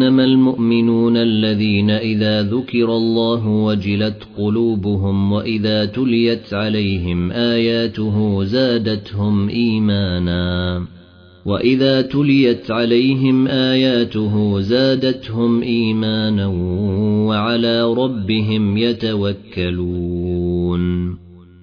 إنما المؤمنون الذين إذا ذكر الله وجلت قلوبهم وإذا تليت عليهم آياته زادتهم إيمانا وإذا تليت عليهم آياته زادتهم إيمانا وعلى ربهم يتوكلون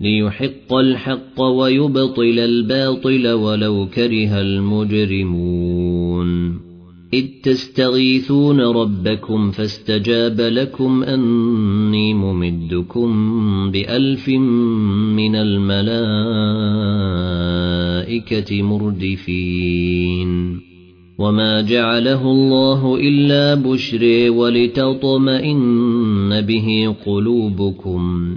ليحق الحق ويبطل الباطل ولو كره المجرمون. إذ تستغيثون ربكم فاستجاب لكم أني ممدكم بألف من الملائكة مردفين. وما جعله الله إلا بشر ولتطمئن به قلوبكم.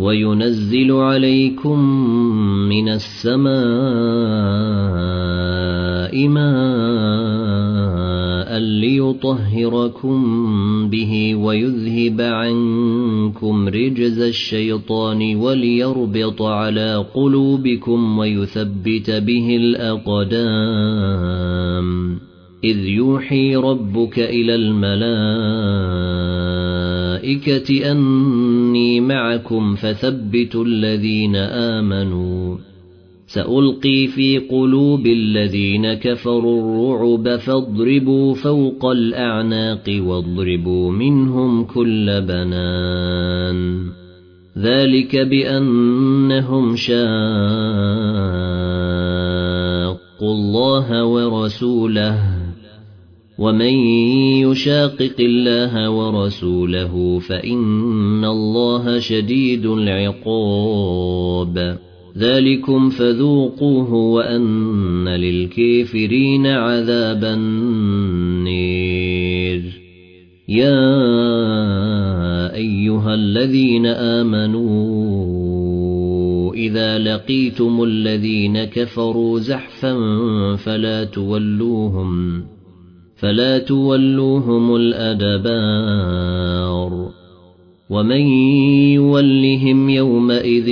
وينزل عليكم من السماء ماء ليطهركم به ويذهب عنكم رجز الشيطان وليربط على قلوبكم ويثبت به الأقدام. إذ يوحي ربك إلى الملائكة أني معكم فثبتوا الذين آمنوا. سألقي في قلوب الذين كفروا الرعب فاضربوا فوق الأعناق واضربوا منهم كل بنان. ذلك بأنهم شاقوا الله ورسوله. ومن يشاقق الله ورسوله فإن الله شديد العقاب ذلكم فذوقوه وأن للكافرين عذاب النير يا أيها الذين آمنوا إذا لقيتم الذين كفروا زحفا فلا تولوهم فلا تولوهم الأدبار. ومن يولهم يومئذ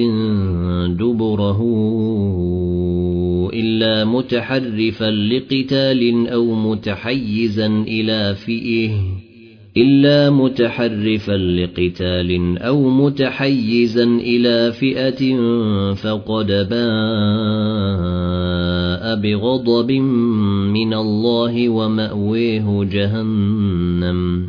دبره إلا متحرفا لقتال أو متحيزا إلى فئه إلا متحرفا لقتال أو متحيزا إلى فئة فقد بغضب من الله ومأويه جهنم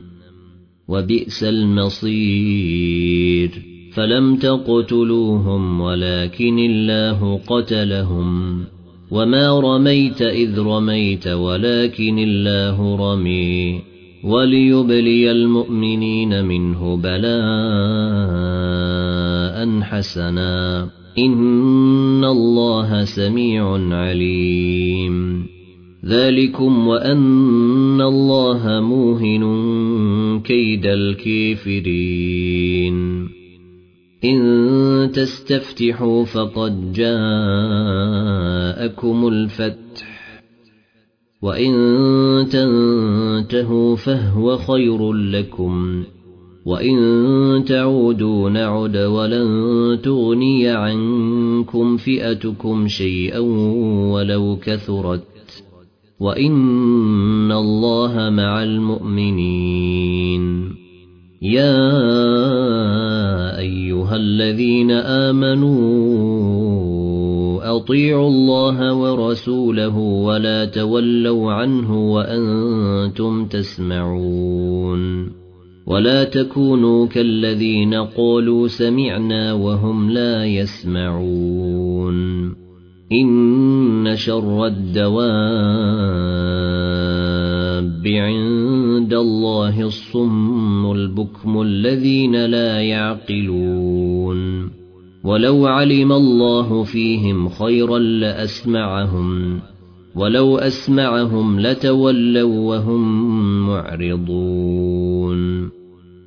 وبئس المصير. فلم تقتلوهم ولكن الله قتلهم. وما رميت إذ رميت ولكن الله رمي. وليبلي المؤمنين منه بلاء حسنا. ان الله سميع عليم. ذلكم وان الله موهن كيد الكافرين. إن تستفتحوا فقد جاءكم الفتح. وإن تنتهوا فهو خير لكم. وإن تعودوا نعد ولن تغني عنكم فئتكم شيئا ولو كثرت وإن الله مع المؤمنين يا ايها الذين امنوا اطيعوا الله ورسوله ولا تولوا عنه وأنتم تسمعون ولا تكونوا كالذين قالوا سمعنا وهم لا يسمعون. إن شر الدواب عند الله الصم البكم الذين لا يعقلون. ولو علم الله فيهم خيرا لأسمعهم ولو أسمعهم لتولوا وهم معرضون.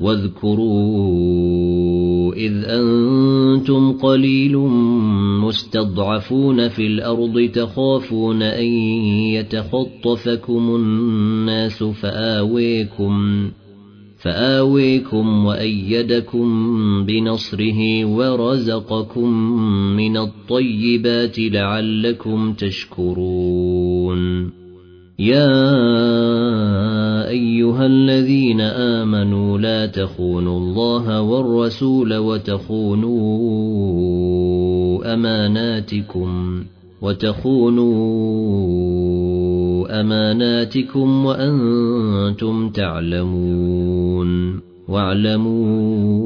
واذكروا إذ أنتم قليل مستضعفون في الأرض تخافون أن يتخطفكم الناس فآويكم فآويكم وأيدكم بنصره ورزقكم من الطيبات لعلكم تشكرون يا أيها الذين آمنوا لا تخونوا الله والرسول وتخونوا أماناتكم وتخونوا أماناتكم وأنتم تعلمون واعلموا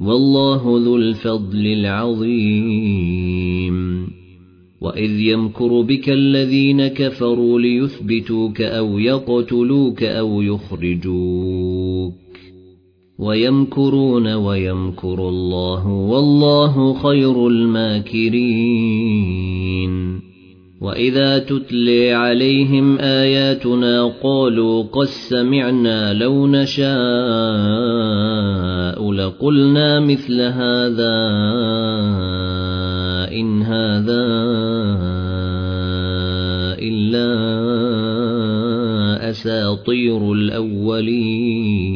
والله ذو الفضل العظيم. وإذ يمكر بك الذين كفروا ليثبتوك أو يقتلوك أو يخرجوك. ويمكرون ويمكر الله والله خير الماكرين. وإذا تتلي عليهم آياتنا قالوا قد سمعنا لو نشاء لقلنا مثل هذا إن هذا إلا أساطير الأولين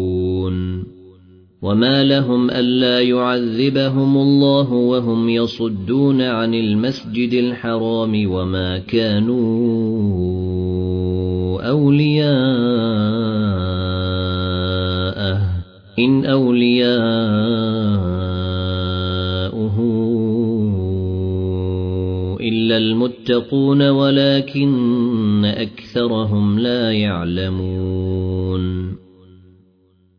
وما لهم ألا يعذبهم الله وهم يصدون عن المسجد الحرام وما كانوا أولياءه. إن اولياءه إلا المتقون ولكن أكثرهم لا يعلمون.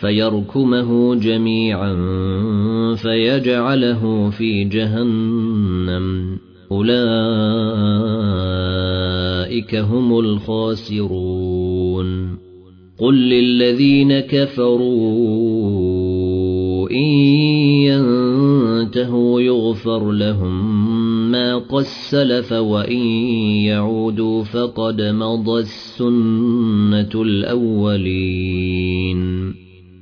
فيركمه جميعا فيجعله في جهنم. أولئك هم الخاسرون. قل للذين كفروا إن ينتهوا يغفر لهم ما قد سلف وإن يعودوا فقد مضت السنة الأولين.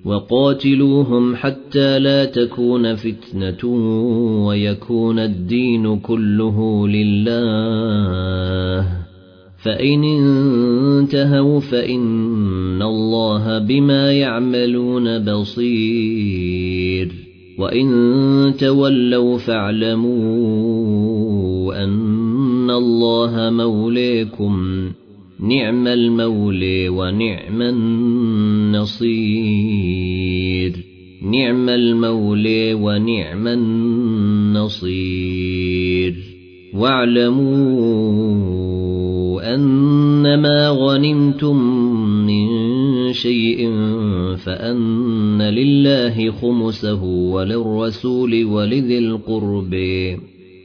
وقاتلوهم حتى لا تكون فتنة ويكون الدين كله لله. فإن انتهوا فإن الله بما يعملون بصير. وإن تولوا فاعلموا أن الله موليكم نعم المولي ونعم النصير. نعم المولي ونعم النصير. واعلموا أنما غنمتم من شيء فأن لله خمسه وللرسول ولذي القرب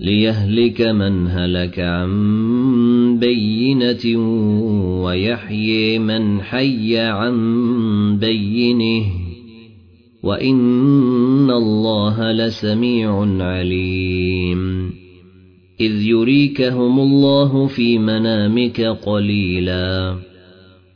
ليهلك من هلك عن بينة ويحيي من حي عن بينه وإن الله لسميع عليم. إذ يريكهم الله في منامك قليلاً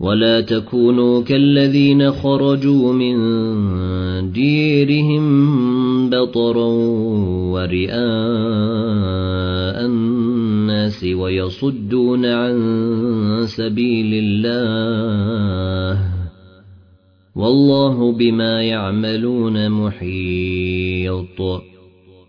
ولا تكونوا كالذين خرجوا من ديرهم بطرا ورئاء الناس ويصدون عن سبيل الله والله بما يعملون محيط.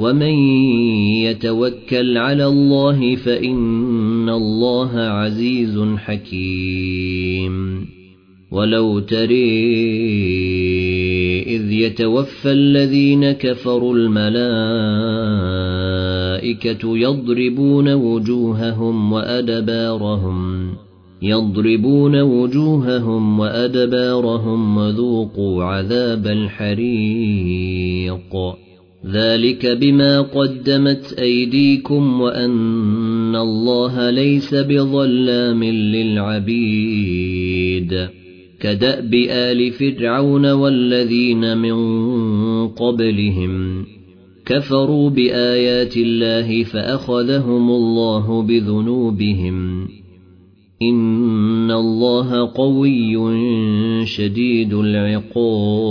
ومن يتوكل على الله فإن الله عزيز حكيم ولو تري إذ يتوفى الذين كفروا الملائكة يضربون وجوههم وأدبارهم يضربون وجوههم وأدبارهم وذوقوا عذاب الحريق ذلك بما قدمت أيديكم وأن الله ليس بظلام للعبيد. كدأب آل فرعون والذين من قبلهم كفروا بآيات الله فأخذهم الله بذنوبهم. إن الله قوي شديد العقاب.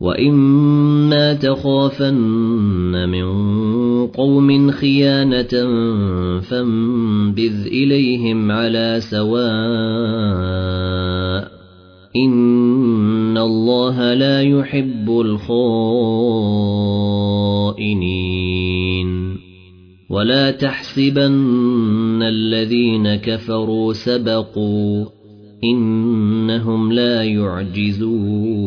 وإما تخافن من قوم خيانة فانبذ إليهم على سواء إن الله لا يحب الخائنين ولا تحسبن الذين كفروا سبقوا إنهم لا يعجزون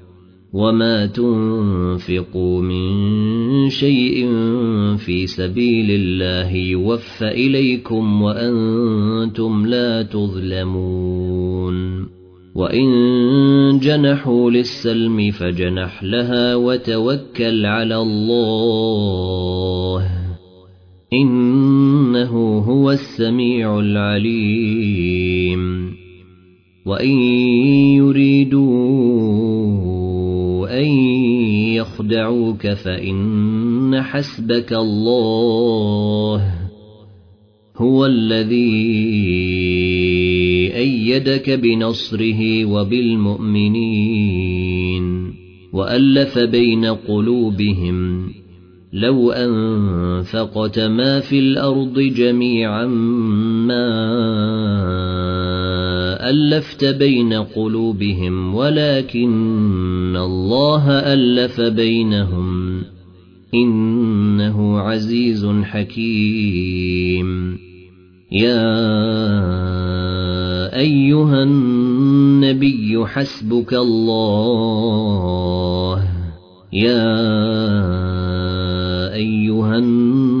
وما تنفقوا من شيء في سبيل الله يوفى إليكم وأنتم لا تظلمون وإن جنحوا للسلم فجنح لها وتوكل على الله إنه هو السميع العليم وإن يريدوا يخدعوك فإن حسبك الله. هو الذي أيدك بنصره وبالمؤمنين وألف بين قلوبهم. لو أنفقت ما في الأرض جميعا ما ألفت بين قلوبهم ولكن الله ألف بينهم إنه عزيز حكيم. يا أيها النبي حسبك الله. يا أيها النبي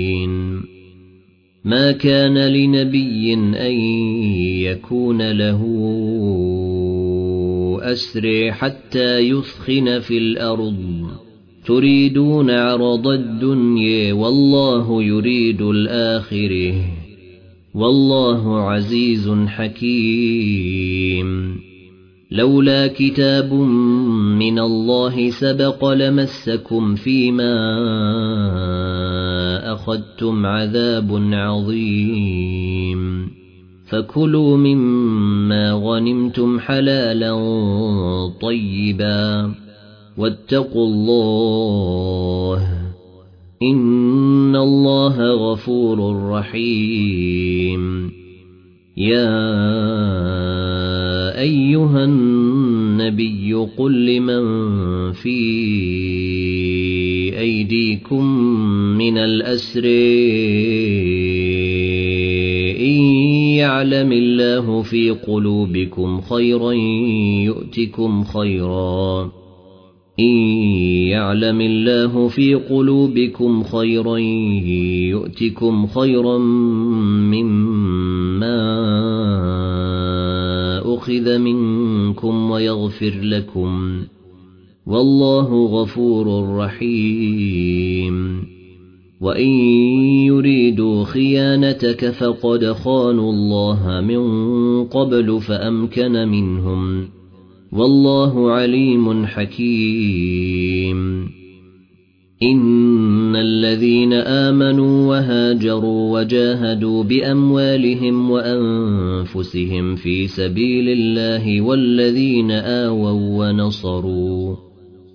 ما كان لنبي أن يكون له أسري حتى يثخن في الأرض. تريدون عرض الدنيا والله يريد الآخرة. والله عزيز حكيم. لولا كتاب من الله سبق لمسكم فيما أخذتم عذاب عظيم. فكلوا مما غنمتم حلالا طيبا. واتقوا الله. إن الله غفور رحيم. يا أيها النبي قل لمن في أيديكم من الأسر. إن يعلم الله في قلوبكم خيرا يؤتكم خيرا. إن يعلم الله في قلوبكم خيرا يؤتكم خيرا مما أخذ منكم ويغفر لكم. والله غفور رحيم. وإن يريدوا خيانتك فقد خانوا الله من قبل فأمكن منهم. والله عليم حكيم. إن الذين آمنوا وهاجروا وجاهدوا بأموالهم وأنفسهم في سبيل الله والذين آووا ونصروا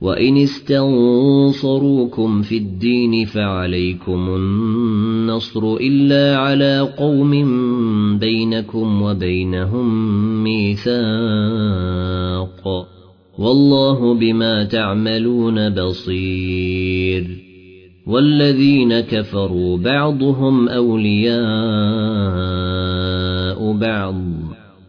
وإن استنصروكم في الدين فعليكم النصر إلا على قوم بينكم وبينهم ميثاق والله بما تعملون بصير والذين كفروا بعضهم أولياء بعض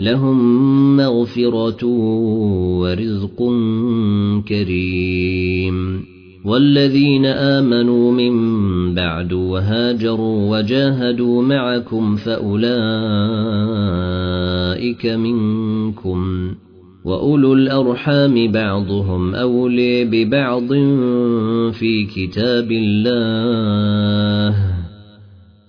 لهم مغفرة ورزق كريم. والذين آمنوا من بعد وهاجروا وجاهدوا معكم فأولئك منكم. وأولو الأرحام بعضهم أولي ببعض في كتاب الله.